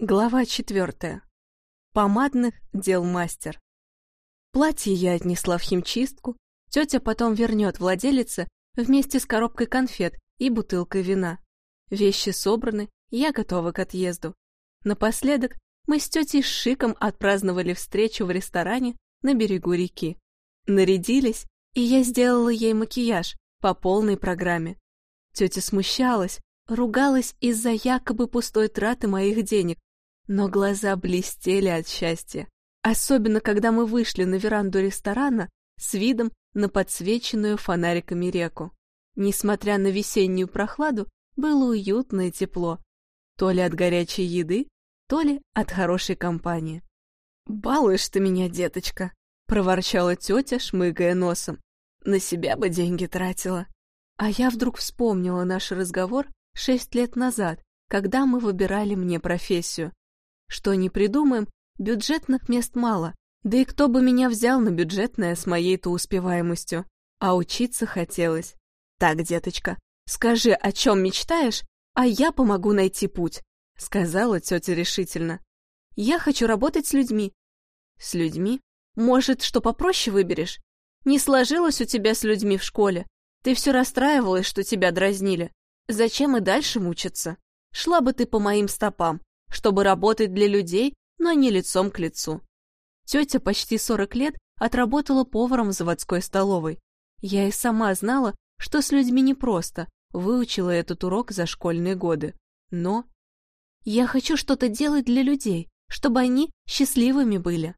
Глава четвертая. Помадных дел мастер. Платье я отнесла в химчистку, тетя потом вернет владелице вместе с коробкой конфет и бутылкой вина. Вещи собраны, я готова к отъезду. Напоследок мы с тетей Шиком отпраздновали встречу в ресторане на берегу реки. Нарядились, и я сделала ей макияж по полной программе. Тетя смущалась, ругалась из-за якобы пустой траты моих денег, но глаза блестели от счастья. Особенно, когда мы вышли на веранду ресторана с видом на подсвеченную фонариками реку. Несмотря на весеннюю прохладу, было уютно и тепло. То ли от горячей еды, то ли от хорошей компании. «Балуешь ты меня, деточка!» — проворчала тетя, шмыгая носом. «На себя бы деньги тратила». А я вдруг вспомнила наш разговор шесть лет назад, когда мы выбирали мне профессию. Что не придумаем, бюджетных мест мало, да и кто бы меня взял на бюджетное с моей-то успеваемостью. А учиться хотелось. Так, деточка, скажи, о чем мечтаешь, а я помогу найти путь, сказала тетя решительно. Я хочу работать с людьми. С людьми? Может, что попроще выберешь? Не сложилось у тебя с людьми в школе. Ты все расстраивалась, что тебя дразнили. Зачем и дальше мучиться? Шла бы ты по моим стопам чтобы работать для людей, но не лицом к лицу. Тетя почти 40 лет отработала поваром в заводской столовой. Я и сама знала, что с людьми непросто, выучила этот урок за школьные годы. Но я хочу что-то делать для людей, чтобы они счастливыми были.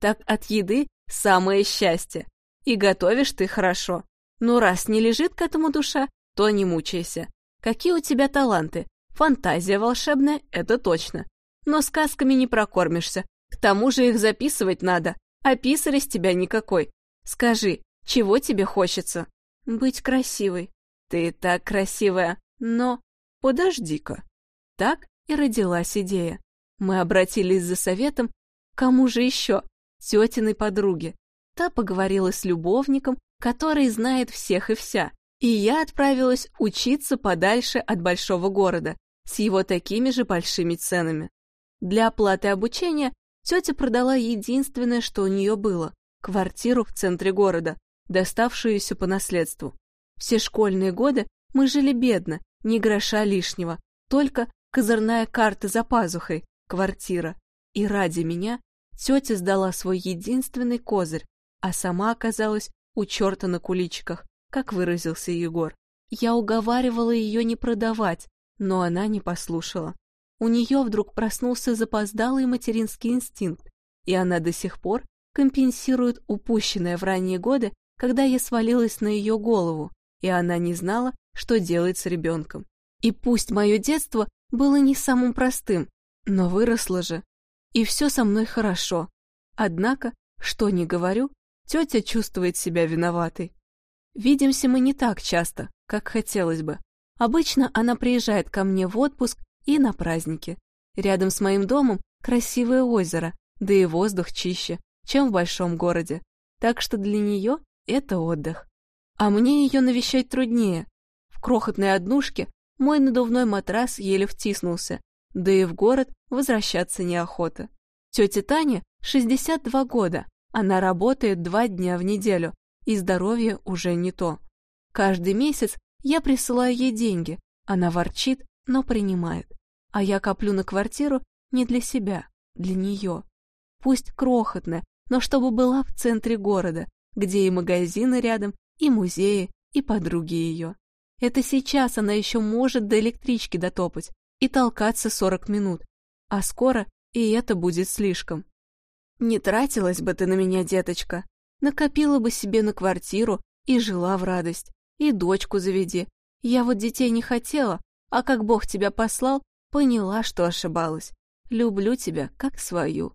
Так от еды самое счастье. И готовишь ты хорошо. Но раз не лежит к этому душа, то не мучайся. Какие у тебя таланты, Фантазия волшебная, это точно. Но сказками не прокормишься. К тому же их записывать надо, а писарь из тебя никакой. Скажи, чего тебе хочется? Быть красивой. Ты так красивая, но... Подожди-ка. Так и родилась идея. Мы обратились за советом к кому же еще? Тетиной подруге. Та поговорила с любовником, который знает всех и вся, и я отправилась учиться подальше от большого города, с его такими же большими ценами. Для оплаты обучения тетя продала единственное, что у нее было – квартиру в центре города, доставшуюся по наследству. Все школьные годы мы жили бедно, ни гроша лишнего, только козырная карта за пазухой, квартира. И ради меня тетя сдала свой единственный козырь, а сама оказалась у черта на куличиках, как выразился Егор. Я уговаривала ее не продавать, но она не послушала. У нее вдруг проснулся запоздалый материнский инстинкт, и она до сих пор компенсирует упущенное в ранние годы, когда я свалилась на ее голову, и она не знала, что делать с ребенком. И пусть мое детство было не самым простым, но выросло же, и все со мной хорошо. Однако, что ни говорю, тетя чувствует себя виноватой. Видимся мы не так часто, как хотелось бы. Обычно она приезжает ко мне в отпуск и на праздники. Рядом с моим домом красивое озеро, да и воздух чище, чем в большом городе. Так что для нее это отдых. А мне ее навещать труднее. В крохотной однушке мой надувной матрас еле втиснулся, да и в город возвращаться неохота. Тетя Таня 62 года, она работает два дня в неделю, и здоровье уже не то. Каждый месяц я присылаю ей деньги, она ворчит, но принимает. А я коплю на квартиру не для себя, для нее. Пусть крохотная, но чтобы была в центре города, где и магазины рядом, и музеи, и подруги ее. Это сейчас она еще может до электрички дотопать и толкаться 40 минут, а скоро и это будет слишком. Не тратилась бы ты на меня, деточка, накопила бы себе на квартиру и жила в радость, и дочку заведи. Я вот детей не хотела, а как Бог тебя послал, поняла, что ошибалась. Люблю тебя, как свою.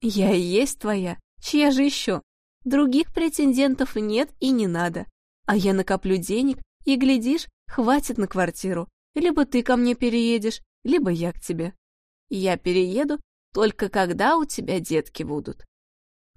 Я и есть твоя, чья же еще? Других претендентов нет и не надо. А я накоплю денег, и, глядишь, хватит на квартиру. Либо ты ко мне переедешь, либо я к тебе. Я перееду только когда у тебя детки будут.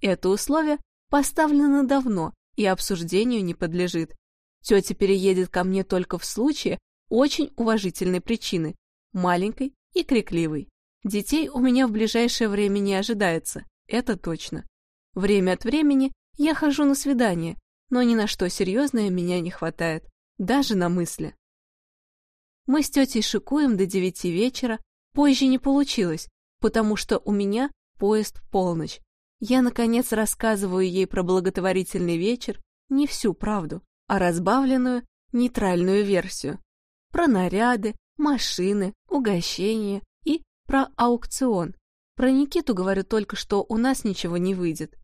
Это условие поставлено давно и обсуждению не подлежит. Тетя переедет ко мне только в случае очень уважительной причины, маленькой и крикливой. Детей у меня в ближайшее время не ожидается, это точно. Время от времени я хожу на свидание, но ни на что серьезное меня не хватает, даже на мысли. Мы с тетей шикуем до девяти вечера, позже не получилось, потому что у меня поезд в полночь. Я, наконец, рассказываю ей про благотворительный вечер, не всю правду, а разбавленную, нейтральную версию. Про наряды, машины, угощения и про аукцион. Про Никиту говорю только, что у нас ничего не выйдет.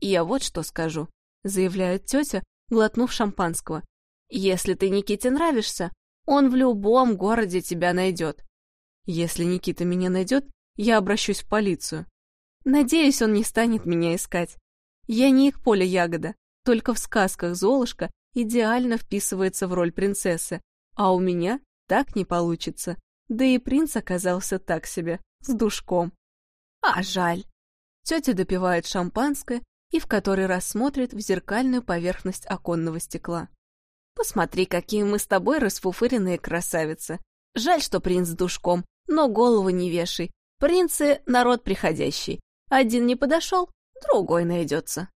И я вот что скажу, заявляет тетя, глотнув шампанского. Если ты Никите нравишься, он в любом городе тебя найдет. Если Никита меня найдет, я обращусь в полицию. Надеюсь, он не станет меня искать. Я не их поле ягода, только в сказках Золушка идеально вписывается в роль принцессы, а у меня так не получится. Да и принц оказался так себе, с душком. А жаль. Тетя допивает шампанское и в который раз смотрит в зеркальную поверхность оконного стекла. Посмотри, какие мы с тобой расфуфыренные красавицы. Жаль, что принц душком, но голову не вешай. Принцы — народ приходящий. Один не подошел, другой найдется.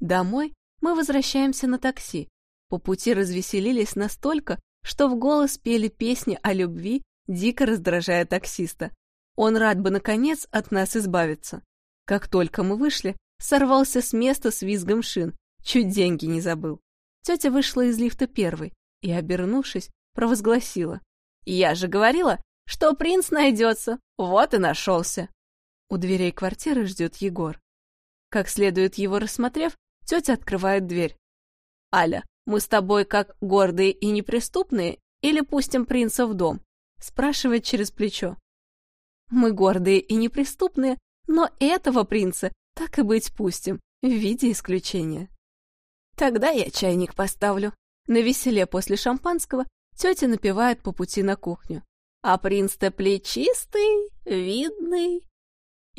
Домой мы возвращаемся на такси. По пути развеселились настолько, что в голос пели песни о любви, дико раздражая таксиста. Он рад бы, наконец, от нас избавиться. Как только мы вышли, сорвался с места с визгом шин, чуть деньги не забыл. Тетя вышла из лифта первой и, обернувшись, провозгласила. «Я же говорила, что принц найдется, вот и нашелся!» У дверей квартиры ждет Егор. Как следует его рассмотрев, тетя открывает дверь. «Аля, мы с тобой как гордые и неприступные или пустим принца в дом?» спрашивает через плечо. «Мы гордые и неприступные, но этого принца так и быть пустим, в виде исключения». Тогда я чайник поставлю. На веселе после шампанского тетя напевает по пути на кухню. А принц-то плечистый, видный.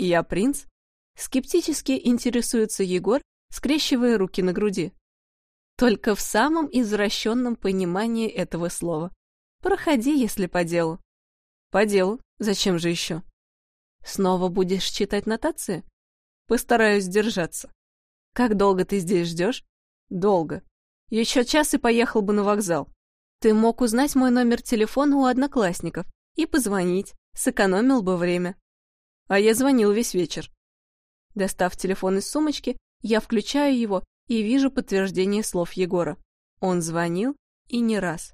Я принц? Скептически интересуется Егор, скрещивая руки на груди. Только в самом извращенном понимании этого слова. Проходи, если по делу. По делу? Зачем же еще? Снова будешь читать нотации? Постараюсь держаться. Как долго ты здесь ждешь? Долго. Еще час и поехал бы на вокзал. Ты мог узнать мой номер телефона у одноклассников и позвонить, сэкономил бы время. А я звонил весь вечер. Достав телефон из сумочки, я включаю его и вижу подтверждение слов Егора. Он звонил и не раз.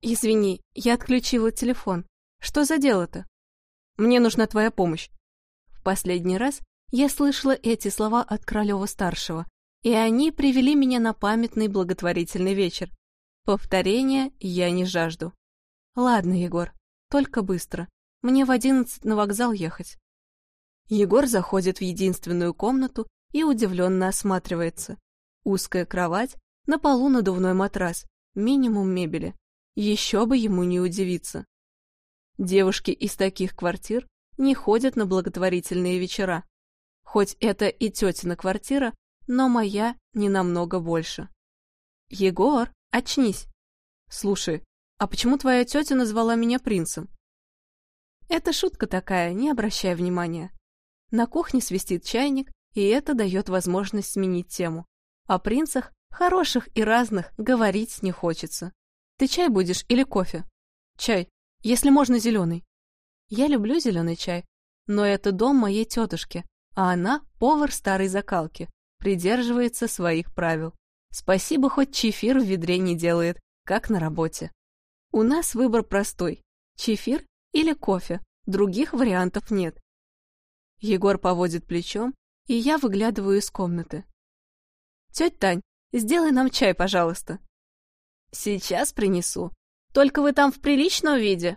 «Извини, я отключила телефон. Что за дело-то?» «Мне нужна твоя помощь». В последний раз я слышала эти слова от Королева-старшего, и они привели меня на памятный благотворительный вечер. Повторения я не жажду. Ладно, Егор, только быстро. Мне в одиннадцать на вокзал ехать. Егор заходит в единственную комнату и удивленно осматривается. Узкая кровать, на полу надувной матрас, минимум мебели. Еще бы ему не удивиться. Девушки из таких квартир не ходят на благотворительные вечера. Хоть это и тетина квартира, но моя не намного больше. Егор, очнись. Слушай, а почему твоя тетя назвала меня принцем? Это шутка такая, не обращай внимания. На кухне свистит чайник, и это дает возможность сменить тему. О принцах, хороших и разных, говорить не хочется. Ты чай будешь или кофе? Чай, если можно зеленый. Я люблю зеленый чай, но это дом моей тетушки, а она повар старой закалки, придерживается своих правил. Спасибо, хоть чефир в ведре не делает, как на работе. У нас выбор простой – чефир или кофе, других вариантов нет. Егор поводит плечом, и я выглядываю из комнаты. «Тетя Тань, сделай нам чай, пожалуйста». «Сейчас принесу. Только вы там в приличном виде?»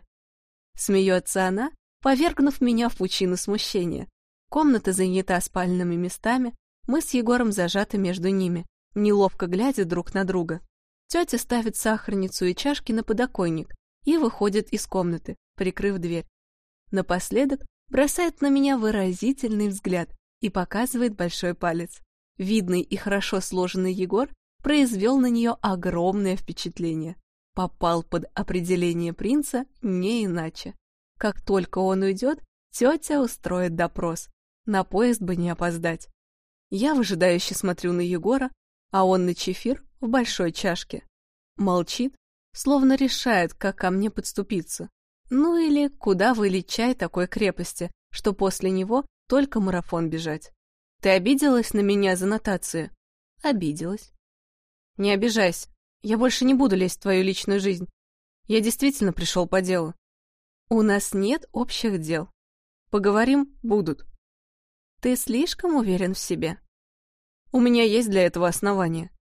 Смеется она, повергнув меня в пучину смущения. Комната занята спальными местами, мы с Егором зажаты между ними, неловко глядя друг на друга. Тетя ставит сахарницу и чашки на подоконник и выходит из комнаты, прикрыв дверь. Напоследок бросает на меня выразительный взгляд и показывает большой палец. Видный и хорошо сложенный Егор произвел на нее огромное впечатление. Попал под определение принца не иначе. Как только он уйдет, Тетя устроит допрос. На поезд бы не опоздать. Я выжидающе смотрю на Егора, а он на чефир в большой чашке. Молчит, словно решает, как ко мне подступиться. Ну или куда вылить чай такой крепости, что после него только марафон бежать. Ты обиделась на меня за нотацию? Обиделась. Не обижайся. Я больше не буду лезть в твою личную жизнь. Я действительно пришел по делу. У нас нет общих дел. Поговорим будут. Ты слишком уверен в себе. У меня есть для этого основания.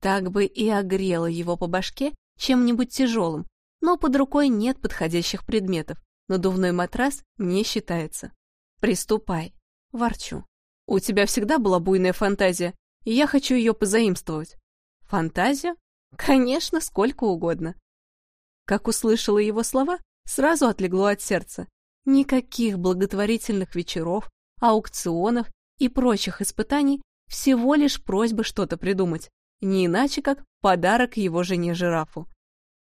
Так бы и огрела его по башке чем-нибудь тяжелым, но под рукой нет подходящих предметов. Надувной матрас не считается. Приступай. Ворчу. У тебя всегда была буйная фантазия, и я хочу ее позаимствовать. Фантазия? Конечно, сколько угодно. Как услышала его слова, сразу отлегло от сердца. Никаких благотворительных вечеров, аукционов и прочих испытаний, всего лишь просьба что-то придумать, не иначе как подарок его жене-жирафу.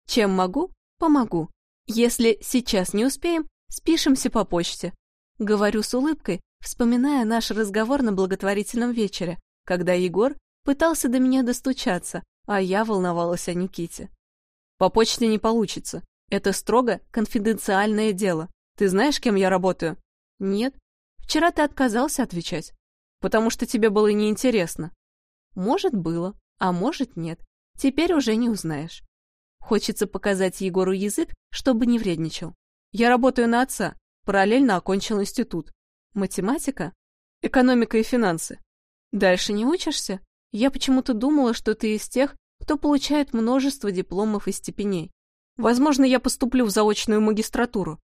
Чем могу, помогу. Если сейчас не успеем, спишемся по почте. Говорю с улыбкой, вспоминая наш разговор на благотворительном вечере, когда Егор пытался до меня достучаться, а я волновалась о Никите. По почте не получится. Это строго конфиденциальное дело. Ты знаешь, кем я работаю? Нет. Вчера ты отказался отвечать. Потому что тебе было неинтересно. Может, было, а может, нет. Теперь уже не узнаешь. Хочется показать Егору язык, чтобы не вредничал. Я работаю на отца, параллельно окончил институт. Математика? Экономика и финансы. Дальше не учишься? Я почему-то думала, что ты из тех, кто получает множество дипломов и степеней. Возможно, я поступлю в заочную магистратуру.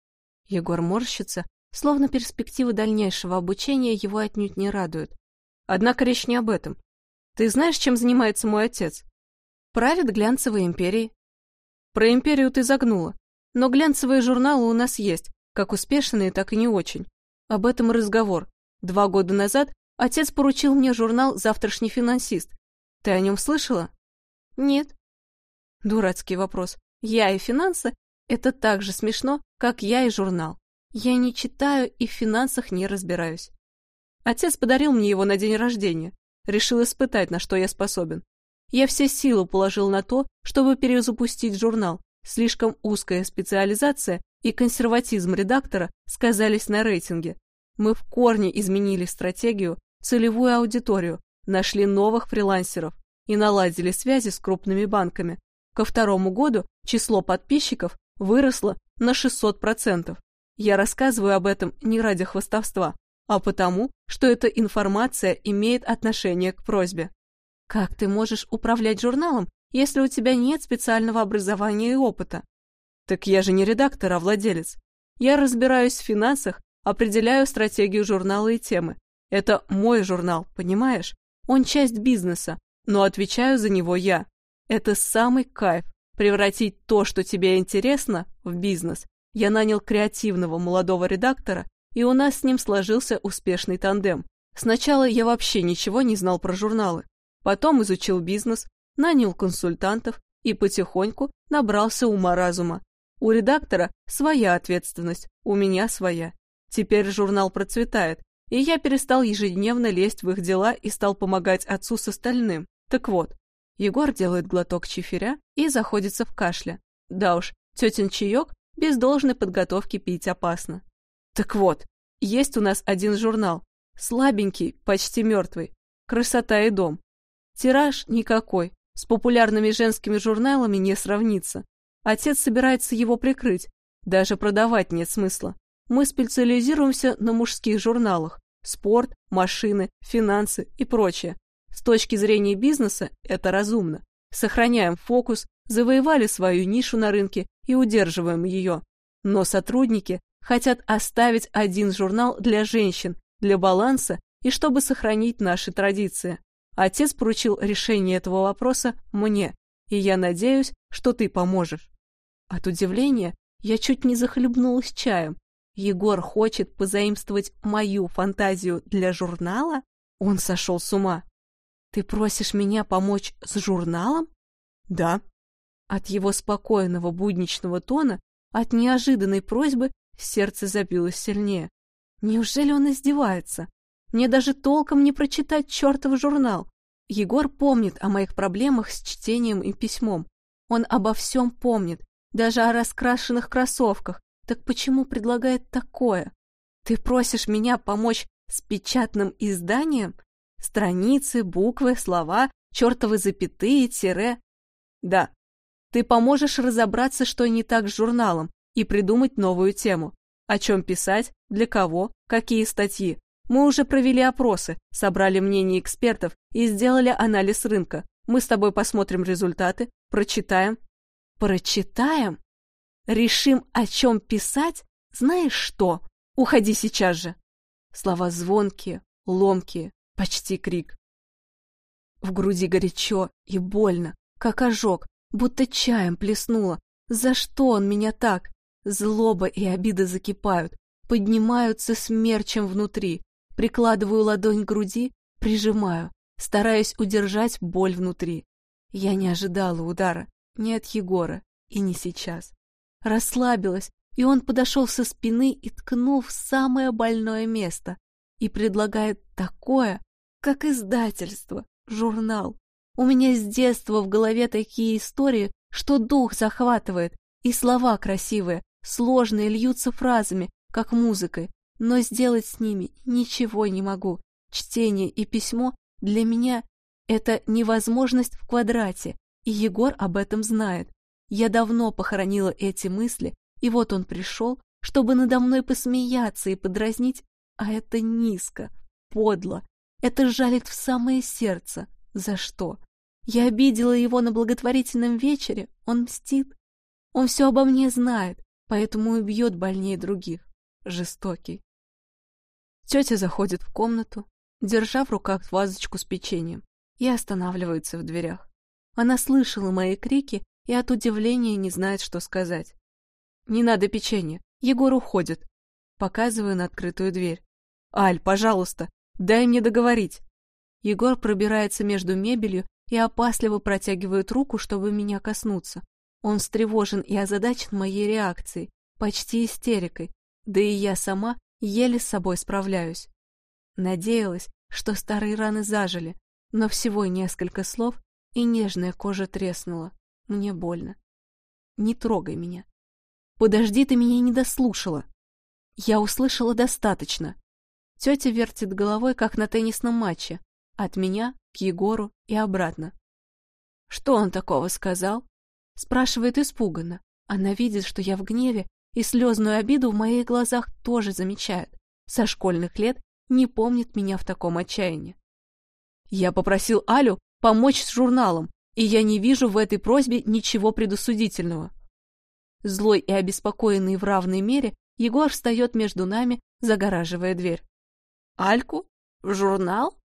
Егор морщится, словно перспективы дальнейшего обучения его отнюдь не радуют. Однако речь не об этом. Ты знаешь, чем занимается мой отец? Правит глянцевой империей. Про империю ты загнула. Но глянцевые журналы у нас есть, как успешные, так и не очень. Об этом разговор. Два года назад отец поручил мне журнал «Завтрашний финансист». Ты о нем слышала? Нет. Дурацкий вопрос. Я и финансы — это так же смешно, как я и журнал. Я не читаю и в финансах не разбираюсь. Отец подарил мне его на день рождения. Решил испытать, на что я способен. Я все силы положил на то, чтобы перезапустить журнал. Слишком узкая специализация и консерватизм редактора сказались на рейтинге. Мы в корне изменили стратегию, целевую аудиторию, нашли новых фрилансеров и наладили связи с крупными банками. Ко второму году число подписчиков выросло на 600%. Я рассказываю об этом не ради хвастовства, а потому, что эта информация имеет отношение к просьбе. Как ты можешь управлять журналом, если у тебя нет специального образования и опыта? Так я же не редактор, а владелец. Я разбираюсь в финансах, определяю стратегию журнала и темы. Это мой журнал, понимаешь? Он часть бизнеса, но отвечаю за него я. Это самый кайф – превратить то, что тебе интересно, в бизнес. Я нанял креативного молодого редактора, и у нас с ним сложился успешный тандем. Сначала я вообще ничего не знал про журналы. Потом изучил бизнес, нанял консультантов и потихоньку набрался ума-разума. У редактора своя ответственность, у меня своя. Теперь журнал процветает, и я перестал ежедневно лезть в их дела и стал помогать отцу с остальным. Так вот, Егор делает глоток чиферя и заходится в кашле. Да уж, тетин чаек без должной подготовки пить опасно. Так вот, есть у нас один журнал. Слабенький, почти мертвый. Красота и дом. Тираж никакой. С популярными женскими журналами не сравнится. Отец собирается его прикрыть. Даже продавать нет смысла. Мы специализируемся на мужских журналах. Спорт, машины, финансы и прочее. С точки зрения бизнеса это разумно. Сохраняем фокус, завоевали свою нишу на рынке и удерживаем ее. Но сотрудники хотят оставить один журнал для женщин, для баланса и чтобы сохранить наши традиции. Отец поручил решение этого вопроса мне, и я надеюсь, что ты поможешь. От удивления я чуть не захлебнулась чаем. Егор хочет позаимствовать мою фантазию для журнала? Он сошел с ума. Ты просишь меня помочь с журналом? Да. От его спокойного будничного тона, от неожиданной просьбы сердце забилось сильнее. Неужели он издевается? Мне даже толком не прочитать чертов журнал. Егор помнит о моих проблемах с чтением и письмом. Он обо всем помнит, даже о раскрашенных кроссовках. Так почему предлагает такое? Ты просишь меня помочь с печатным изданием? Страницы, буквы, слова, чертовы запятые, тире. Да, ты поможешь разобраться, что не так с журналом, и придумать новую тему. О чем писать, для кого, какие статьи. Мы уже провели опросы, собрали мнения экспертов и сделали анализ рынка. Мы с тобой посмотрим результаты, прочитаем. Прочитаем? Решим, о чем писать? Знаешь что? Уходи сейчас же. Слова звонкие, ломкие, почти крик. В груди горячо и больно, как ожог, будто чаем плеснуло. За что он меня так? Злоба и обида закипают, поднимаются смерчем внутри. Прикладываю ладонь к груди, прижимаю, стараюсь удержать боль внутри. Я не ожидала удара, ни от Егора, и не сейчас. Расслабилась, и он подошел со спины и ткнул в самое больное место. И предлагает такое, как издательство, журнал. У меня с детства в голове такие истории, что дух захватывает, и слова красивые, сложные, льются фразами, как музыкой, но сделать с ними ничего не могу. Чтение и письмо для меня — это невозможность в квадрате, и Егор об этом знает. Я давно похоронила эти мысли, и вот он пришел, чтобы надо мной посмеяться и подразнить, а это низко, подло, это жалит в самое сердце. За что? Я обидела его на благотворительном вечере, он мстит. Он все обо мне знает, поэтому и бьет больнее других. Жестокий. Тетя заходит в комнату, держа в руках вазочку с печеньем, и останавливается в дверях. Она слышала мои крики и от удивления не знает, что сказать. «Не надо печенья, Егор уходит», показываю на открытую дверь. «Аль, пожалуйста, дай мне договорить». Егор пробирается между мебелью и опасливо протягивает руку, чтобы меня коснуться. Он встревожен и озадачен моей реакцией, почти истерикой, да и я сама еле с собой справляюсь. Надеялась, что старые раны зажили, но всего несколько слов, и нежная кожа треснула. Мне больно. Не трогай меня. Подожди, ты меня не дослушала. Я услышала достаточно. Тетя вертит головой, как на теннисном матче, от меня к Егору и обратно. Что он такого сказал? Спрашивает испуганно. Она видит, что я в гневе, и слезную обиду в моих глазах тоже замечает. Со школьных лет не помнит меня в таком отчаянии. Я попросил Алю помочь с журналом, и я не вижу в этой просьбе ничего предосудительного. Злой и обеспокоенный в равной мере, Егор встает между нами, загораживая дверь. «Альку? Журнал?»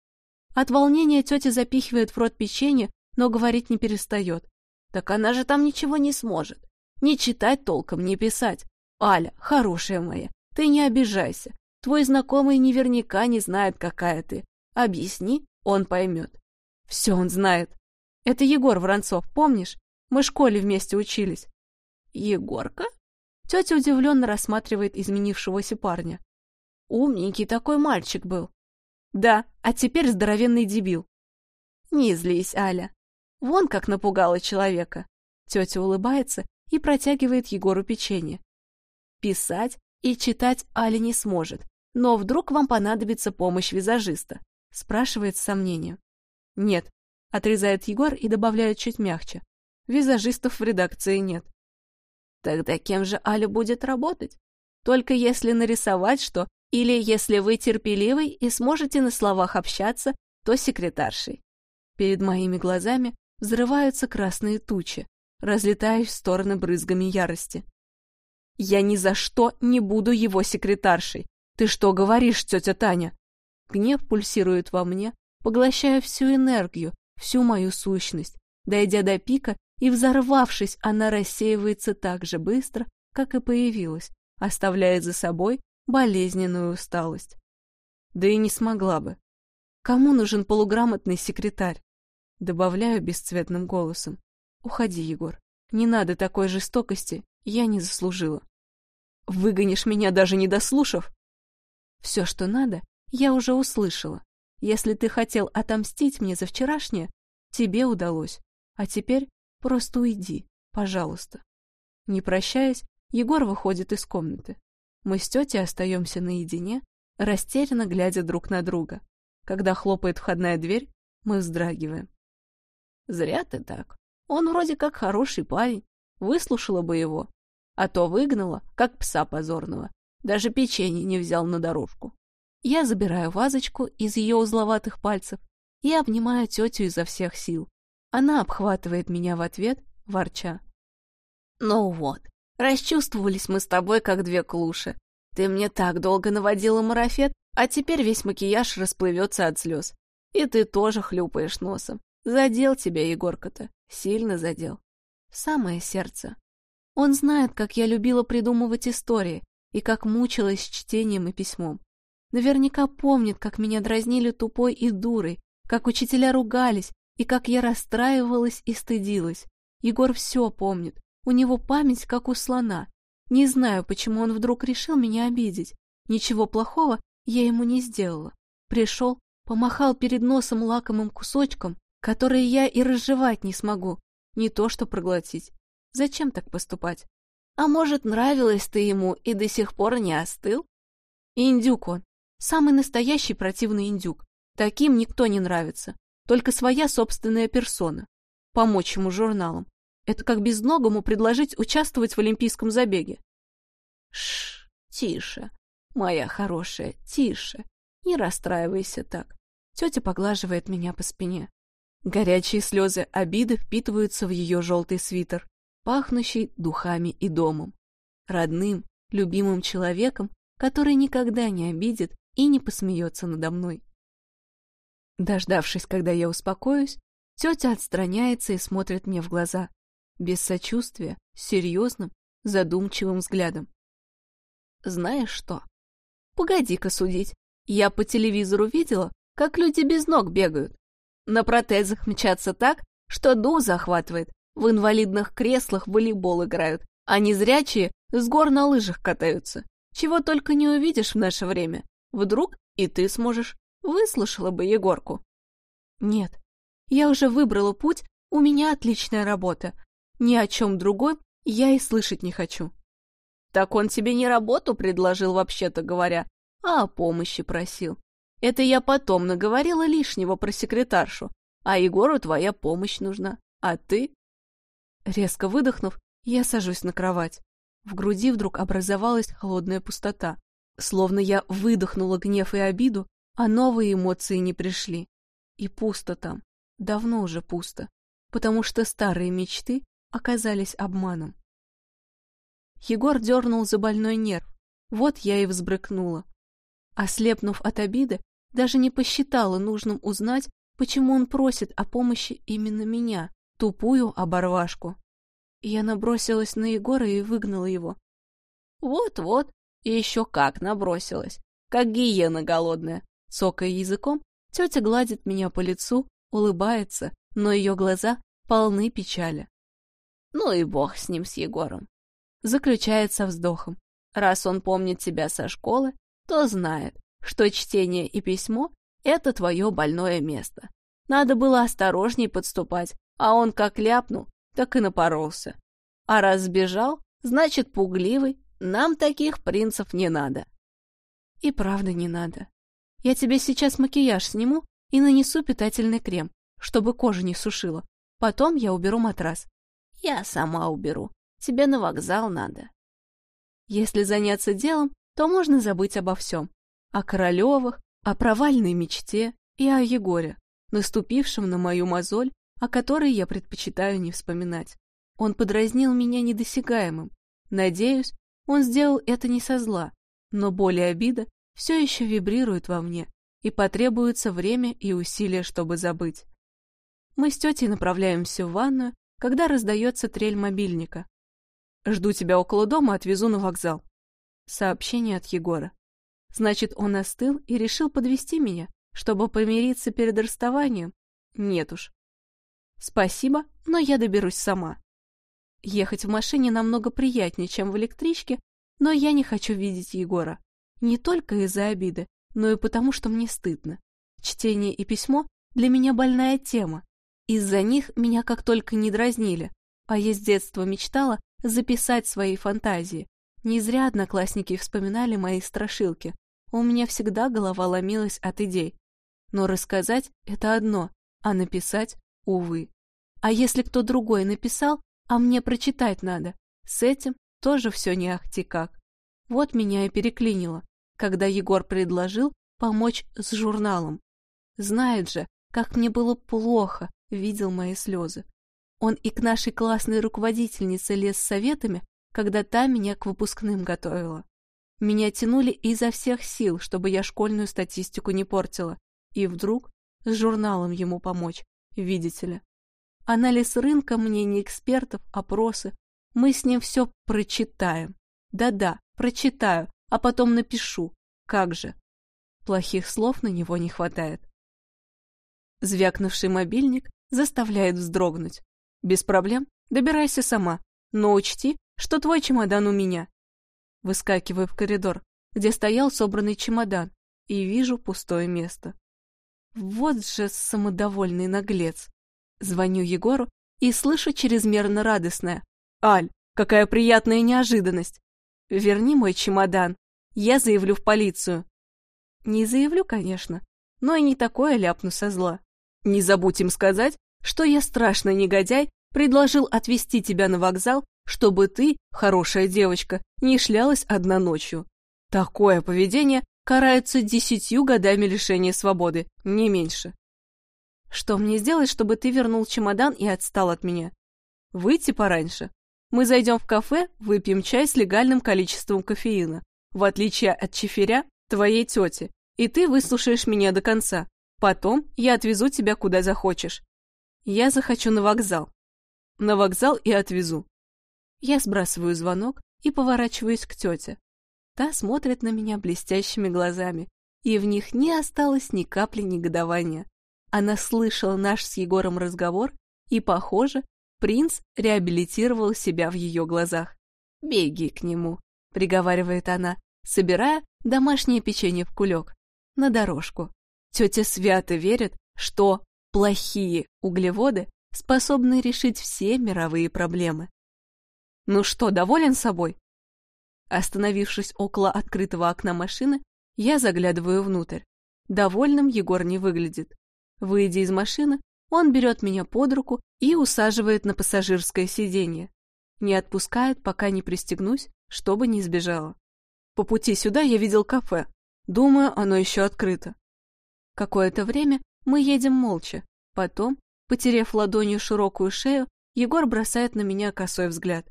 От волнения тетя запихивает в рот печенье, но говорить не перестает. Так она же там ничего не сможет. Ни читать толком, ни писать. Аля, хорошая моя, ты не обижайся. Твой знакомый наверняка не знает, какая ты. Объясни, он поймет. Все он знает. Это Егор Воронцов, помнишь? Мы в школе вместе учились. Егорка? Тетя удивленно рассматривает изменившегося парня. Умненький такой мальчик был. Да, а теперь здоровенный дебил. Не злись, Аля. Вон как напугала человека. Тетя улыбается и протягивает Егору печенье. Писать и читать Аля не сможет, но вдруг вам понадобится помощь визажиста? Спрашивает с сомнением. Нет, отрезает Егор и добавляет чуть мягче. Визажистов в редакции нет. Тогда кем же Аля будет работать? Только если нарисовать что или если вы терпеливый и сможете на словах общаться, то секретаршей. Перед моими глазами взрываются красные тучи, разлетаясь в стороны брызгами ярости. «Я ни за что не буду его секретаршей! Ты что говоришь, тетя Таня?» Гнев пульсирует во мне, поглощая всю энергию, всю мою сущность. Дойдя до пика и взорвавшись, она рассеивается так же быстро, как и появилась, оставляя за собой болезненную усталость. Да и не смогла бы. Кому нужен полуграмотный секретарь? Добавляю бесцветным голосом. Уходи, Егор. Не надо такой жестокости, я не заслужила. Выгонишь меня, даже не дослушав? Все, что надо, я уже услышала. Если ты хотел отомстить мне за вчерашнее, тебе удалось. А теперь просто уйди, пожалуйста. Не прощаясь, Егор выходит из комнаты. Мы с тетей остаемся наедине, растерянно глядя друг на друга. Когда хлопает входная дверь, мы вздрагиваем. «Зря ты так. Он вроде как хороший парень. Выслушала бы его. А то выгнала, как пса позорного. Даже печенье не взял на дорожку. Я забираю вазочку из ее узловатых пальцев и обнимаю тетю изо всех сил. Она обхватывает меня в ответ, ворча. «Ну вот, расчувствовались мы с тобой, как две клуши. Ты мне так долго наводила марафет, а теперь весь макияж расплывется от слез. И ты тоже хлюпаешь носом. Задел тебя, Егорка-то, сильно задел. самое сердце. Он знает, как я любила придумывать истории и как мучилась чтением и письмом. Наверняка помнит, как меня дразнили тупой и дурой, как учителя ругались и как я расстраивалась и стыдилась. Егор все помнит, у него память как у слона. Не знаю, почему он вдруг решил меня обидеть. Ничего плохого я ему не сделала. Пришел, помахал перед носом лакомым кусочком, который я и разжевать не смогу, не то что проглотить. Зачем так поступать? А может, нравилась ты ему и до сих пор не остыл? Индюк он. Самый настоящий противный индюк. Таким никто не нравится. Только своя собственная персона. Помочь ему журналам. Это как безногому предложить участвовать в олимпийском забеге. Шш, тише, моя хорошая, тише. Не расстраивайся так. Тетя поглаживает меня по спине. Горячие слезы обиды впитываются в ее желтый свитер, пахнущий духами и домом. Родным, любимым человеком, который никогда не обидит и не посмеется надо мной. Дождавшись, когда я успокоюсь, тетя отстраняется и смотрит мне в глаза, без сочувствия, серьезным, задумчивым взглядом. Знаешь что? Погоди-ка судить. Я по телевизору видела, как люди без ног бегают. На протезах мчатся так, что дух захватывает. В инвалидных креслах волейбол играют, а незрячие с гор на лыжах катаются. Чего только не увидишь в наше время. Вдруг и ты сможешь. Выслушала бы Егорку. Нет, я уже выбрала путь, у меня отличная работа. Ни о чем другом я и слышать не хочу. Так он тебе не работу предложил, вообще-то говоря, а о помощи просил. Это я потом наговорила лишнего про секретаршу, а Егору твоя помощь нужна. А ты? Резко выдохнув, я сажусь на кровать. В груди вдруг образовалась холодная пустота. Словно я выдохнула гнев и обиду, а новые эмоции не пришли. И пусто там. Давно уже пусто. Потому что старые мечты оказались обманом. Егор дернул за больной нерв. Вот я и взбрыкнула. Ослепнув от обиды, даже не посчитала нужным узнать, почему он просит о помощи именно меня, тупую оборвашку. Я набросилась на Егора и выгнала его. Вот-вот, и еще как набросилась, как гиена голодная. Цокая языком, тетя гладит меня по лицу, улыбается, но ее глаза полны печали. Ну и бог с ним, с Егором. Заключает со вздохом. Раз он помнит тебя со школы, то знает, что чтение и письмо — это твое больное место. Надо было осторожней подступать, а он как ляпнул, так и напоролся. А раз сбежал, значит пугливый, нам таких принцев не надо. И правда не надо. Я тебе сейчас макияж сниму и нанесу питательный крем, чтобы кожа не сушила. Потом я уберу матрас. Я сама уберу. Тебе на вокзал надо. Если заняться делом, то можно забыть обо всем о Королевых, о провальной мечте и о Егоре, наступившем на мою мозоль, о которой я предпочитаю не вспоминать. Он подразнил меня недосягаемым. Надеюсь, он сделал это не со зла, но боль и обида все еще вибрируют во мне, и потребуется время и усилия, чтобы забыть. Мы с тетей направляемся в ванную, когда раздается трель мобильника. «Жду тебя около дома, отвезу на вокзал». Сообщение от Егора. Значит, он остыл и решил подвести меня, чтобы помириться перед расставанием? Нет уж. Спасибо, но я доберусь сама. Ехать в машине намного приятнее, чем в электричке, но я не хочу видеть Егора. Не только из-за обиды, но и потому, что мне стыдно. Чтение и письмо для меня больная тема. Из-за них меня как только не дразнили, а я с детства мечтала записать свои фантазии. Не зря одноклассники вспоминали мои страшилки. У меня всегда голова ломилась от идей. Но рассказать — это одно, а написать — увы. А если кто другой написал, а мне прочитать надо, с этим тоже все не ахти как. Вот меня и переклинило, когда Егор предложил помочь с журналом. Знает же, как мне было плохо, видел мои слезы. Он и к нашей классной руководительнице лез советами, когда та меня к выпускным готовила. Меня тянули изо всех сил, чтобы я школьную статистику не портила. И вдруг с журналом ему помочь, видите ли. Анализ рынка, мнение экспертов, опросы. Мы с ним все прочитаем. Да-да, прочитаю, а потом напишу. Как же. Плохих слов на него не хватает. Звякнувший мобильник заставляет вздрогнуть. Без проблем, добирайся сама, но учти, что твой чемодан у меня. Выскакиваю в коридор, где стоял собранный чемодан, и вижу пустое место. Вот же самодовольный наглец. Звоню Егору и слышу чрезмерно радостное. «Аль, какая приятная неожиданность! Верни мой чемодан, я заявлю в полицию». Не заявлю, конечно, но и не такое ляпну со зла. Не забудь им сказать, что я страшный негодяй, предложил отвезти тебя на вокзал, чтобы ты, хорошая девочка, не шлялась одна ночью. Такое поведение карается десятью годами лишения свободы, не меньше. Что мне сделать, чтобы ты вернул чемодан и отстал от меня? Выйти пораньше. Мы зайдем в кафе, выпьем чай с легальным количеством кофеина, в отличие от чефиря твоей тети, и ты выслушаешь меня до конца. Потом я отвезу тебя куда захочешь. Я захочу на вокзал. На вокзал и отвезу. Я сбрасываю звонок и поворачиваюсь к тете. Та смотрит на меня блестящими глазами, и в них не осталось ни капли негодования. Она слышала наш с Егором разговор, и, похоже, принц реабилитировал себя в ее глазах. «Беги к нему», — приговаривает она, собирая домашнее печенье в кулек, на дорожку. Тетя свято верит, что плохие углеводы способны решить все мировые проблемы. Ну что, доволен собой? Остановившись около открытого окна машины, я заглядываю внутрь. Довольным Егор не выглядит. Выйдя из машины, он берет меня под руку и усаживает на пассажирское сиденье. Не отпускает, пока не пристегнусь, чтобы не сбежала. По пути сюда я видел кафе. Думаю, оно еще открыто. Какое-то время мы едем молча. Потом, потеряв ладонью широкую шею, Егор бросает на меня косой взгляд.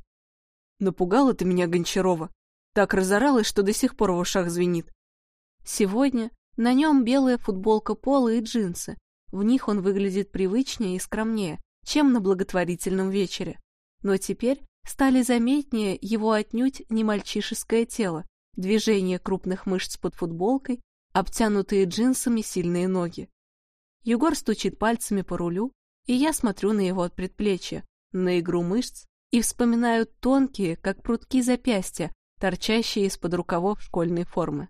Напугала ты меня, Гончарова. Так разоралась, что до сих пор в ушах звенит. Сегодня на нем белая футболка пола и джинсы. В них он выглядит привычнее и скромнее, чем на благотворительном вечере. Но теперь стали заметнее его отнюдь не мальчишеское тело, движение крупных мышц под футболкой обтянутые джинсами сильные ноги. Егор стучит пальцами по рулю, и я смотрю на его предплечье, на игру мышц и вспоминаю тонкие, как прутки запястья, торчащие из-под рукавов школьной формы.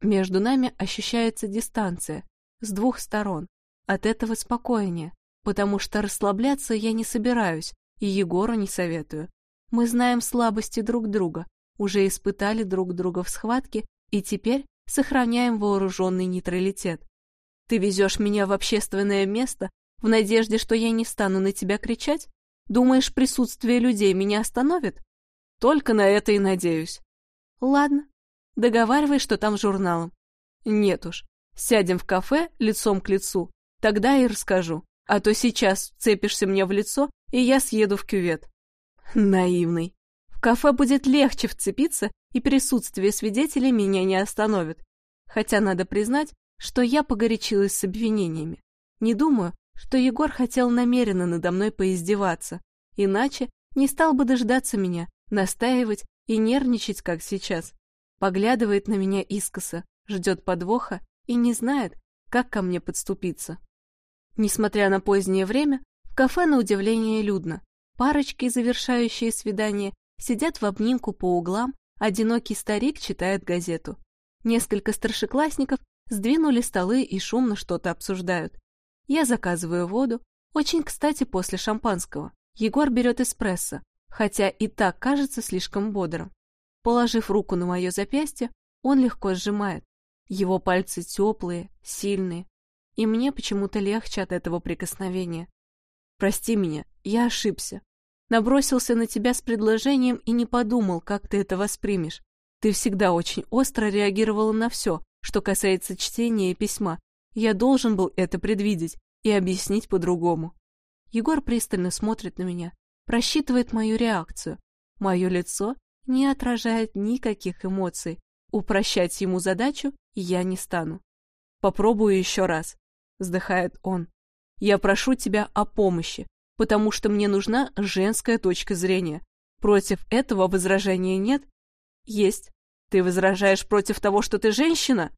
Между нами ощущается дистанция, с двух сторон. От этого спокойнее, потому что расслабляться я не собираюсь и Егору не советую. Мы знаем слабости друг друга, уже испытали друг друга в схватке и теперь сохраняем вооруженный нейтралитет. Ты везешь меня в общественное место в надежде, что я не стану на тебя кричать? Думаешь, присутствие людей меня остановит? Только на это и надеюсь. Ладно, договаривай, что там журналом. Нет уж, сядем в кафе лицом к лицу, тогда и расскажу. А то сейчас цепишься мне в лицо, и я съеду в кювет. Наивный. В кафе будет легче вцепиться, и присутствие свидетелей меня не остановит. Хотя надо признать, что я погорячилась с обвинениями. Не думаю, что Егор хотел намеренно надо мной поиздеваться, иначе не стал бы дождаться меня, настаивать и нервничать, как сейчас. Поглядывает на меня искоса, ждет подвоха и не знает, как ко мне подступиться. Несмотря на позднее время, в кафе на удивление людно. Парочки, завершающие свидание, Сидят в обнимку по углам, одинокий старик читает газету. Несколько старшеклассников сдвинули столы и шумно что-то обсуждают. Я заказываю воду, очень кстати после шампанского. Егор берет эспрессо, хотя и так кажется слишком бодрым. Положив руку на мое запястье, он легко сжимает. Его пальцы теплые, сильные, и мне почему-то легче от этого прикосновения. Прости меня, я ошибся. Набросился на тебя с предложением и не подумал, как ты это воспримешь. Ты всегда очень остро реагировала на все, что касается чтения и письма. Я должен был это предвидеть и объяснить по-другому. Егор пристально смотрит на меня, просчитывает мою реакцию. Мое лицо не отражает никаких эмоций. Упрощать ему задачу я не стану. Попробую еще раз, вздыхает он. Я прошу тебя о помощи, потому что мне нужна женская точка зрения. Против этого возражения нет? Есть. Ты возражаешь против того, что ты женщина?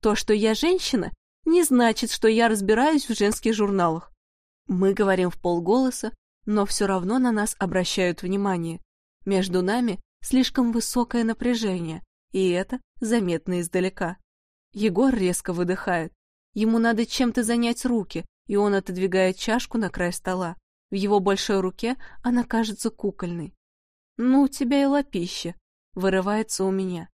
То, что я женщина, не значит, что я разбираюсь в женских журналах. Мы говорим в полголоса, но все равно на нас обращают внимание. Между нами слишком высокое напряжение, и это заметно издалека. Егор резко выдыхает. Ему надо чем-то занять руки, и он отодвигает чашку на край стола. В его большой руке она кажется кукольной. «Ну, у тебя и лапище», — вырывается у меня.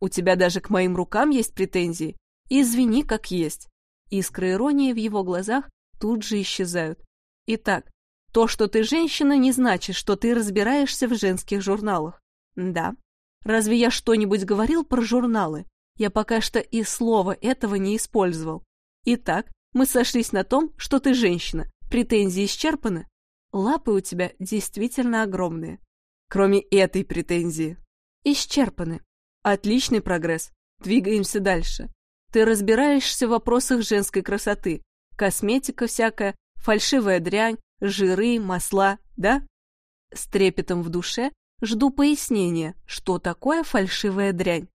«У тебя даже к моим рукам есть претензии? Извини, как есть». Искры иронии в его глазах тут же исчезают. Итак, то, что ты женщина, не значит, что ты разбираешься в женских журналах. Да. Разве я что-нибудь говорил про журналы? Я пока что и слова этого не использовал. Итак, мы сошлись на том, что ты женщина. Претензии исчерпаны? Лапы у тебя действительно огромные. Кроме этой претензии. Исчерпаны. Отличный прогресс. Двигаемся дальше. Ты разбираешься в вопросах женской красоты. Косметика всякая, фальшивая дрянь, жиры, масла, да? С трепетом в душе жду пояснения, что такое фальшивая дрянь.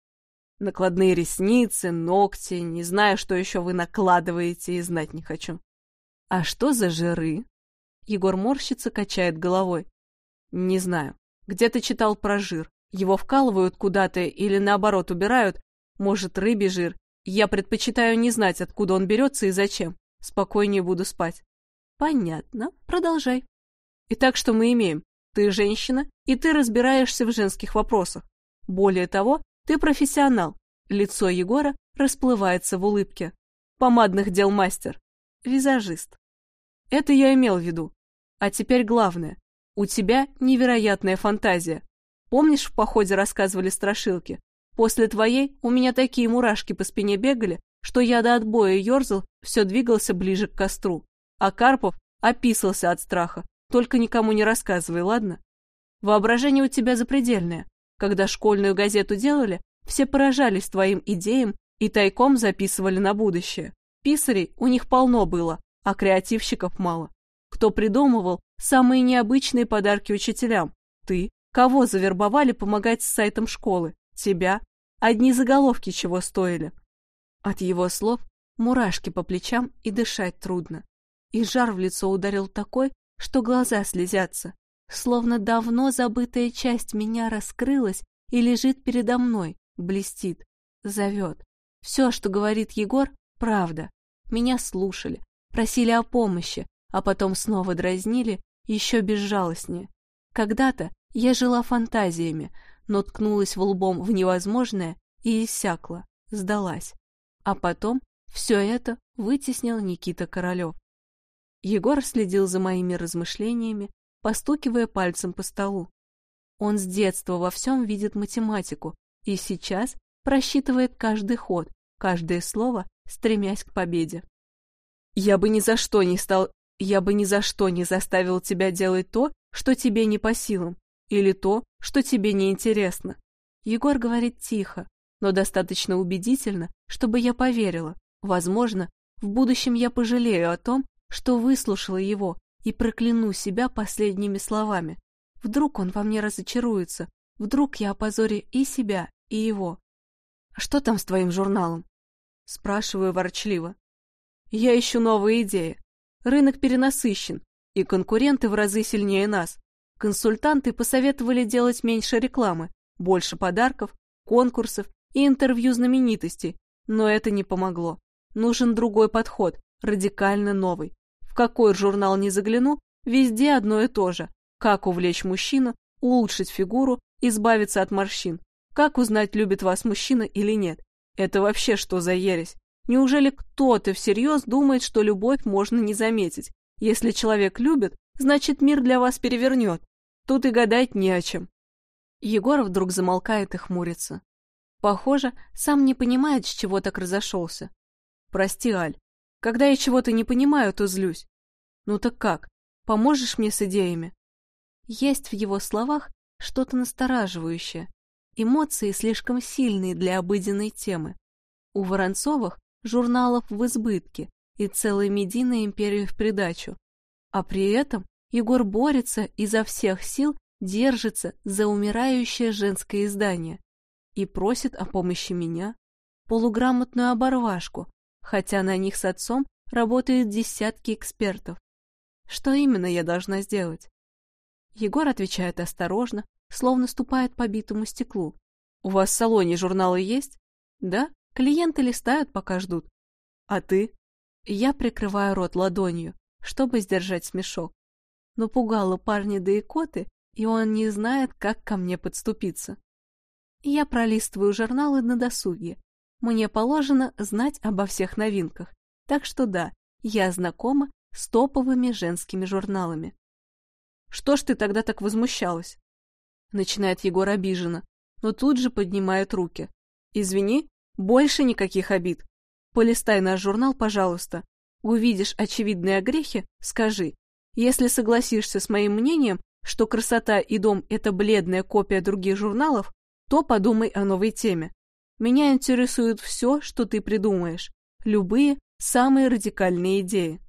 Накладные ресницы, ногти, не знаю, что еще вы накладываете, и знать не хочу. А что за жиры? Егор морщится, качает головой. Не знаю. Где-то читал про жир. Его вкалывают куда-то или наоборот убирают. Может, рыбий жир. Я предпочитаю не знать, откуда он берется и зачем. Спокойнее буду спать. Понятно. Продолжай. Итак, что мы имеем? Ты женщина, и ты разбираешься в женских вопросах. Более того, ты профессионал. Лицо Егора расплывается в улыбке. Помадных дел мастер. Визажист. Это я имел в виду. А теперь главное. У тебя невероятная фантазия. Помнишь, в походе рассказывали страшилки? После твоей у меня такие мурашки по спине бегали, что я до отбоя ерзал, все двигался ближе к костру. А Карпов описался от страха. Только никому не рассказывай, ладно? Воображение у тебя запредельное. Когда школьную газету делали, все поражались твоим идеям и тайком записывали на будущее. Писарей у них полно было, а креативщиков мало. Кто придумывал самые необычные подарки учителям? Ты. Кого завербовали помогать с сайтом школы? Тебя. Одни заголовки чего стоили. От его слов мурашки по плечам и дышать трудно. И жар в лицо ударил такой, что глаза слезятся. Словно давно забытая часть меня раскрылась и лежит передо мной, блестит, зовет. Все, что говорит Егор, правда. Меня слушали, просили о помощи, а потом снова дразнили еще безжалостнее. Когда-то я жила фантазиями, но ткнулась в лбом в невозможное и иссякла, сдалась. А потом все это вытеснил Никита Королев. Егор следил за моими размышлениями, постукивая пальцем по столу. Он с детства во всем видит математику и сейчас просчитывает каждый ход, каждое слово, стремясь к победе. «Я бы ни за что не стал... Я бы ни за что не заставил тебя делать то, что тебе не по силам, или то, что тебе не интересно. Егор говорит тихо, но достаточно убедительно, чтобы я поверила. Возможно, в будущем я пожалею о том, что выслушала его и прокляну себя последними словами. Вдруг он во мне разочаруется, вдруг я опозорю и себя, и его. «А что там с твоим журналом?» Спрашиваю ворчливо. Я ищу новые идеи. Рынок перенасыщен, и конкуренты в разы сильнее нас. Консультанты посоветовали делать меньше рекламы, больше подарков, конкурсов и интервью знаменитостей, но это не помогло. Нужен другой подход, радикально новый. В какой журнал не загляну, везде одно и то же. Как увлечь мужчину, улучшить фигуру, избавиться от морщин. Как узнать, любит вас мужчина или нет? Это вообще что за ересь? Неужели кто-то всерьез думает, что любовь можно не заметить? Если человек любит, значит мир для вас перевернет. Тут и гадать не о чем. Егор вдруг замолкает и хмурится. Похоже, сам не понимает, с чего так разошелся. Прости, Аль. Когда я чего-то не понимаю, то злюсь. Ну так как? Поможешь мне с идеями? Есть в его словах что-то настораживающее. Эмоции слишком сильные для обыденной темы. У Воронцовых журналов в избытке и целая медийная империя в придачу. А при этом Егор борется изо всех сил, держится за умирающее женское издание и просит о помощи меня, полуграмотную оборвашку, хотя на них с отцом работают десятки экспертов. Что именно я должна сделать? Егор отвечает осторожно, словно ступает по битому стеклу. У вас в салоне журналы есть? Да, клиенты листают, пока ждут. А ты? Я прикрываю рот ладонью, чтобы сдержать смешок. Но пугало парня да икоты, и он не знает, как ко мне подступиться. Я пролистываю журналы на досуге, мне положено знать обо всех новинках, так что да, я знакома с топовыми женскими журналами. «Что ж ты тогда так возмущалась?» Начинает Егор обиженно, но тут же поднимает руки. «Извини, больше никаких обид. Полистай наш журнал, пожалуйста. Увидишь очевидные огрехи, скажи. Если согласишься с моим мнением, что красота и дом – это бледная копия других журналов, то подумай о новой теме. Меня интересует все, что ты придумаешь. Любые, самые радикальные идеи.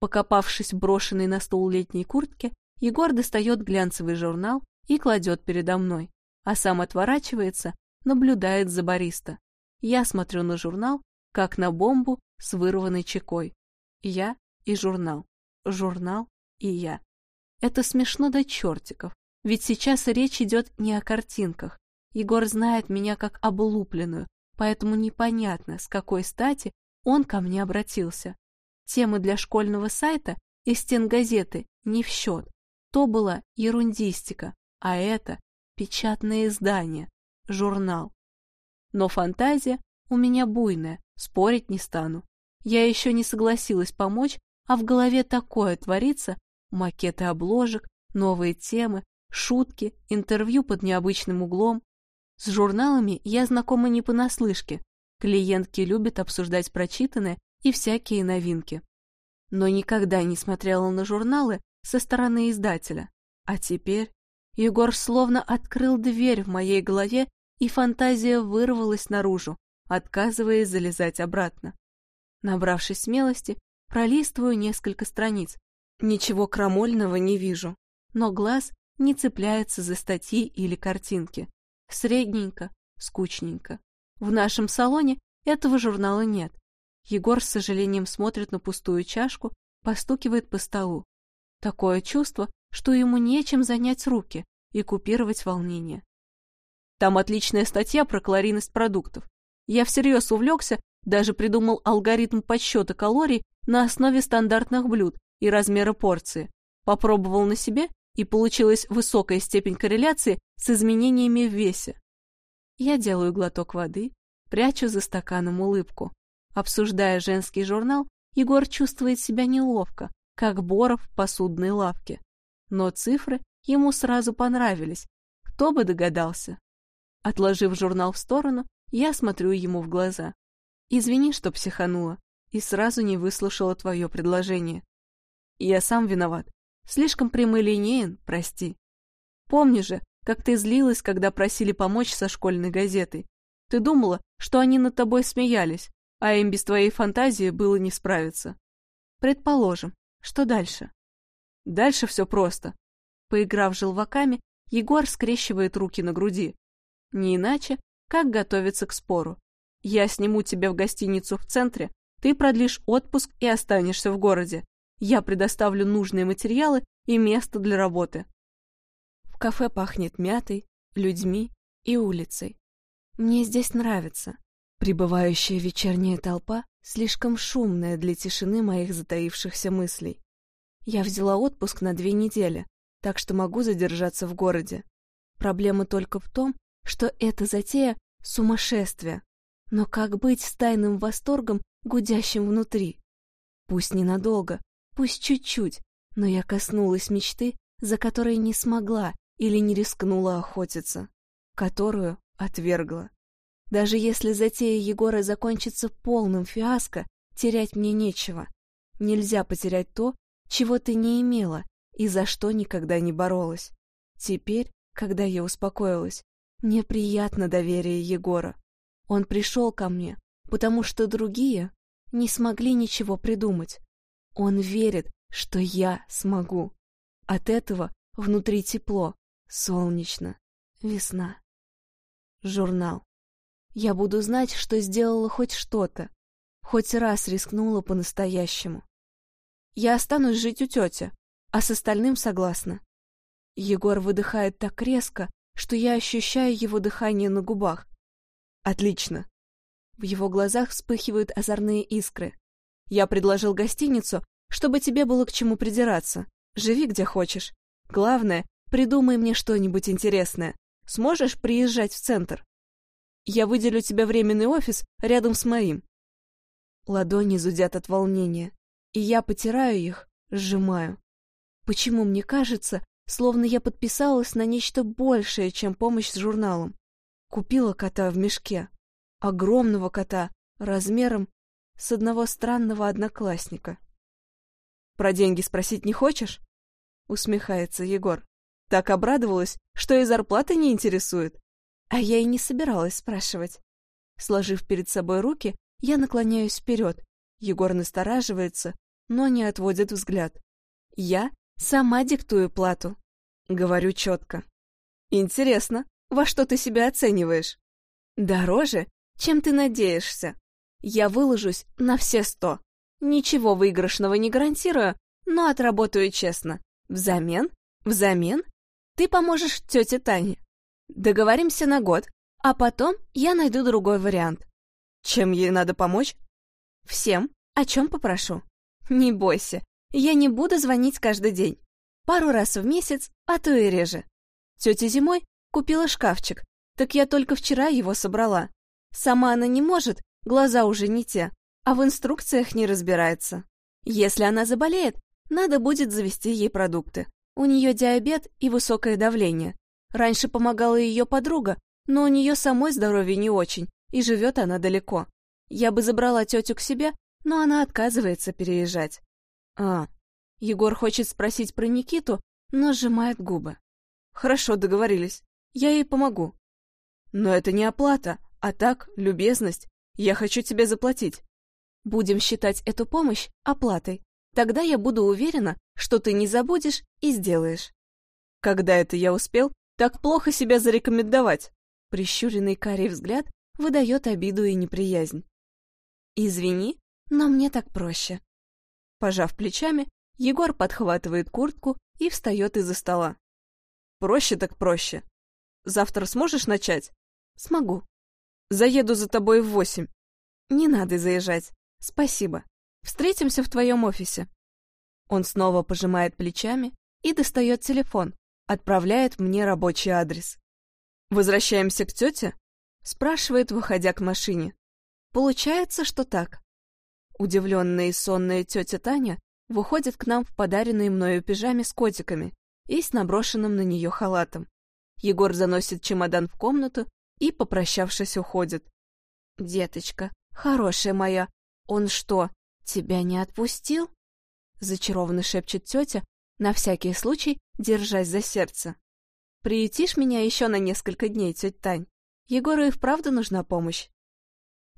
Покопавшись в брошенной на стол летней куртке, Егор достает глянцевый журнал и кладет передо мной, а сам отворачивается, наблюдает за бариста. Я смотрю на журнал, как на бомбу с вырванной чекой. Я и журнал. Журнал и я. Это смешно до чертиков, ведь сейчас речь идет не о картинках, Егор знает меня как облупленную, поэтому непонятно, с какой стати он ко мне обратился. Темы для школьного сайта и стен газеты не в счет. То была ерундистика, а это печатное издание, журнал. Но фантазия у меня буйная, спорить не стану. Я еще не согласилась помочь, а в голове такое творится, макеты обложек, новые темы, шутки, интервью под необычным углом. С журналами я знакома не понаслышке. Клиентки любят обсуждать прочитанное и всякие новинки. Но никогда не смотрела на журналы со стороны издателя. А теперь Егор словно открыл дверь в моей голове, и фантазия вырвалась наружу, отказываясь залезать обратно. Набравшись смелости, пролистываю несколько страниц. Ничего крамольного не вижу, но глаз не цепляется за статьи или картинки. Средненько, скучненько. В нашем салоне этого журнала нет. Егор с сожалением смотрит на пустую чашку, постукивает по столу. Такое чувство, что ему нечем занять руки и купировать волнение. Там отличная статья про калорийность продуктов. Я всерьез увлекся, даже придумал алгоритм подсчета калорий на основе стандартных блюд и размера порции. Попробовал на себе и получилась высокая степень корреляции с изменениями в весе. Я делаю глоток воды, прячу за стаканом улыбку. Обсуждая женский журнал, Егор чувствует себя неловко, как Боров в посудной лавке. Но цифры ему сразу понравились. Кто бы догадался? Отложив журнал в сторону, я смотрю ему в глаза. Извини, что психанула и сразу не выслушала твое предложение. Я сам виноват. Слишком прямолинеен, прости. Помни же, как ты злилась, когда просили помочь со школьной газетой. Ты думала, что они над тобой смеялись, а им без твоей фантазии было не справиться. Предположим, что дальше? Дальше все просто. Поиграв желваками, Егор скрещивает руки на груди. Не иначе, как готовиться к спору. Я сниму тебя в гостиницу в центре, ты продлишь отпуск и останешься в городе. Я предоставлю нужные материалы и место для работы. Кафе пахнет мятой, людьми и улицей. Мне здесь нравится. Прибывающая вечерняя толпа слишком шумная для тишины моих затаившихся мыслей. Я взяла отпуск на две недели, так что могу задержаться в городе. Проблема только в том, что эта затея — сумасшествие. Но как быть с тайным восторгом, гудящим внутри? Пусть ненадолго, пусть чуть-чуть, но я коснулась мечты, за которой не смогла или не рискнула охотиться, которую отвергла. Даже если затея Егора закончится полным фиаско, терять мне нечего. Нельзя потерять то, чего ты не имела и за что никогда не боролась. Теперь, когда я успокоилась, мне приятно доверие Егора. Он пришел ко мне, потому что другие не смогли ничего придумать. Он верит, что я смогу. От этого внутри тепло, солнечно, весна. Журнал. Я буду знать, что сделала хоть что-то, хоть раз рискнула по-настоящему. Я останусь жить у тети, а с остальным согласна. Егор выдыхает так резко, что я ощущаю его дыхание на губах. Отлично. В его глазах вспыхивают озорные искры. Я предложил гостиницу, чтобы тебе было к чему придираться. Живи где хочешь. Главное, придумай мне что-нибудь интересное. Сможешь приезжать в центр? Я выделю тебе временный офис рядом с моим. Ладони зудят от волнения, и я потираю их, сжимаю. Почему мне кажется, словно я подписалась на нечто большее, чем помощь с журналом? Купила кота в мешке. Огромного кота, размером с одного странного одноклассника. «Про деньги спросить не хочешь?» — усмехается Егор. Так обрадовалась, что и зарплата не интересует. А я и не собиралась спрашивать. Сложив перед собой руки, я наклоняюсь вперед. Егор настораживается, но не отводит взгляд. Я сама диктую плату. Говорю четко. Интересно, во что ты себя оцениваешь? Дороже, чем ты надеешься. Я выложусь на все сто. Ничего выигрышного не гарантирую, но отработаю честно. Взамен, взамен, ты поможешь тете Тане. Договоримся на год, а потом я найду другой вариант. Чем ей надо помочь? Всем, о чем попрошу. Не бойся, я не буду звонить каждый день. Пару раз в месяц, а то и реже. Тетя зимой купила шкафчик, так я только вчера его собрала. Сама она не может, глаза уже не те, а в инструкциях не разбирается. Если она заболеет, надо будет завести ей продукты. У нее диабет и высокое давление. Раньше помогала ее подруга, но у нее самой здоровье не очень, и живет она далеко. Я бы забрала тетю к себе, но она отказывается переезжать. А, Егор хочет спросить про Никиту, но сжимает губы. Хорошо, договорились. Я ей помогу. Но это не оплата, а так, любезность. Я хочу тебе заплатить. Будем считать эту помощь оплатой. Тогда я буду уверена, что ты не забудешь и сделаешь. Когда это я успел так плохо себя зарекомендовать? Прищуренный карий взгляд выдает обиду и неприязнь. Извини, но мне так проще. Пожав плечами, Егор подхватывает куртку и встает из-за стола. Проще так проще. Завтра сможешь начать? Смогу. Заеду за тобой в восемь. Не надо заезжать. Спасибо. Встретимся в твоем офисе. Он снова пожимает плечами и достает телефон, отправляет мне рабочий адрес. «Возвращаемся к тете?» — спрашивает, выходя к машине. Получается, что так. Удивленная и сонная тетя Таня выходит к нам в подаренной мною пижаме с котиками и с наброшенным на нее халатом. Егор заносит чемодан в комнату и, попрощавшись, уходит. «Деточка, хорошая моя, он что, тебя не отпустил?» Зачарованно шепчет тетя, на всякий случай держась за сердце. «Приютишь меня еще на несколько дней, тетя Тань? Егору и вправду нужна помощь».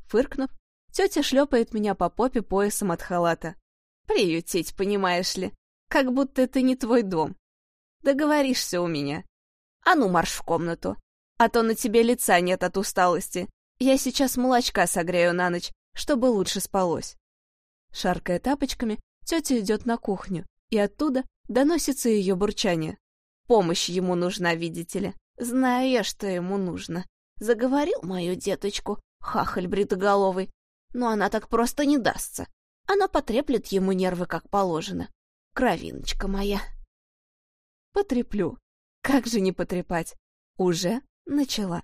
Фыркнув, тетя шлепает меня по попе поясом от халата. «Приютить, понимаешь ли, как будто это не твой дом. Договоришься у меня. А ну, марш в комнату, а то на тебе лица нет от усталости. Я сейчас молочка согрею на ночь, чтобы лучше спалось». Шаркая тапочками, тетя идет на кухню, и оттуда доносится ее бурчание. Помощь ему нужна, видите ли. Знаю я, что ему нужно. Заговорил мою деточку, хахаль бритоголовый, но она так просто не дастся. Она потреплет ему нервы как положено. Кровиночка моя. Потреплю. Как же не потрепать? Уже начала.